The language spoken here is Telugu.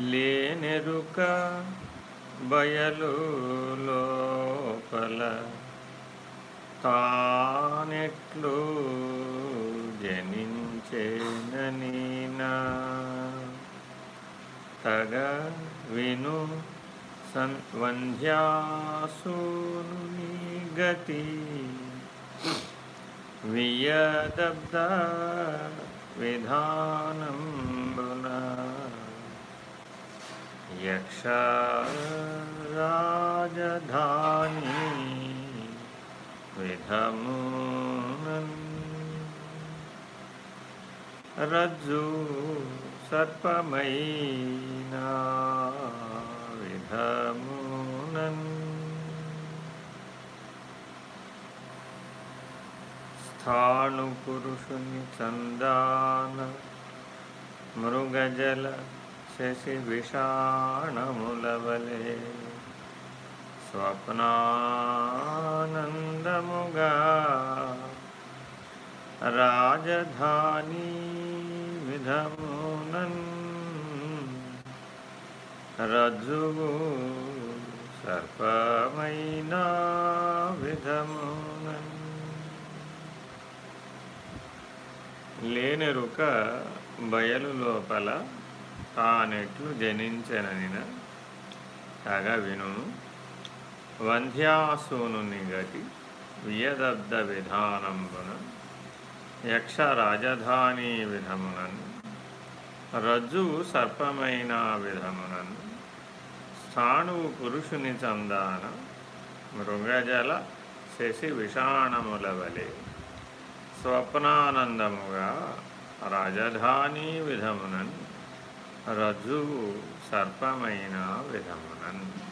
లేనెరుక బయలు లోపల తానెట్లు జనించేనీనా తగ విను సన్ గతి వియదబ్ద విధానం బునా రాజధాని విధమునన్ రజ్జు సర్పమైనా విధమునన్ స్థాణు పురుషుని చందాన మృగజల శశి విషాణములవలే స్వప్నానందముగా రాజధాని విధమునన్ రజ్జువు సర్పమైన విధమునన్. లేనెరుక బయలు లోపల తానెట్లు జనించననిన తగ వినును వంధ్యాసూనుని గతి వియదబ్ద విధానంబున. యక్ష రాజధాని విధమునన్ రజ్జువు సర్పమైన విధమునన్ స్థాణువు పురుషుని చందాన. మృగజల శశి విషాణముల వలె. స్వప్నానందముగా రాజధాని విధమునన్ రజు సర్పమైన విధమునన్.